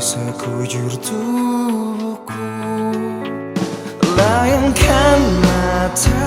sekujur tubuhku. Layangkan mata